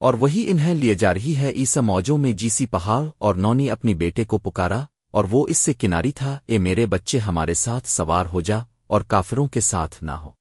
اور وہی انہیں لیے جا رہی ہے عیسا موجوں میں جیسی پہاڑ اور نونی اپنی بیٹے کو پکارا، اور وہ اس سے کناری تھا، اے میرے بچے ہمارے ساتھ سوار ہو جا اور کافروں کے ساتھ نہ ہو۔